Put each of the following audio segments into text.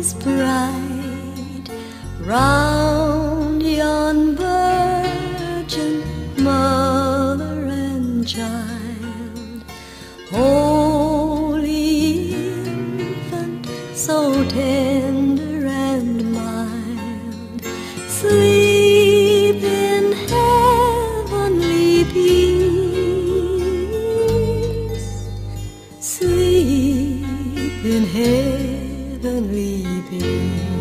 is bright round yon virgin mother and child. Holy infant, so tender. you.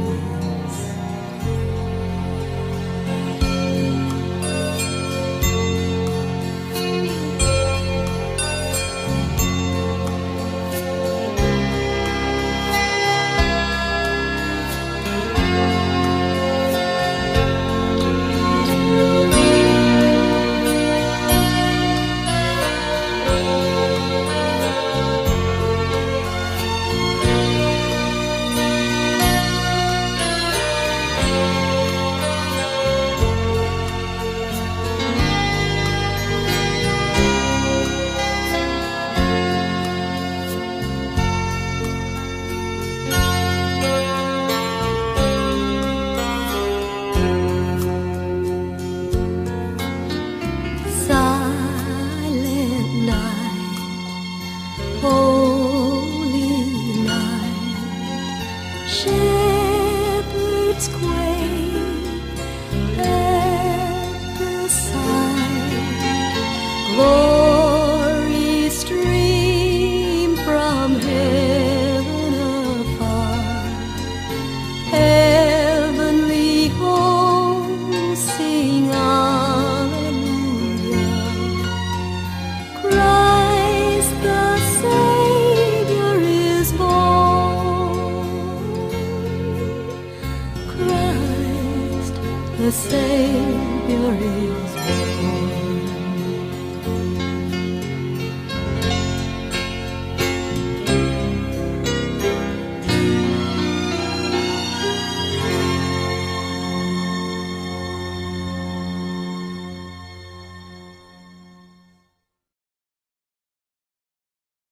Glory stream from heaven afar. Heavenly hosts sing Alleluia. Christ the Savior is born. Christ the Savior is.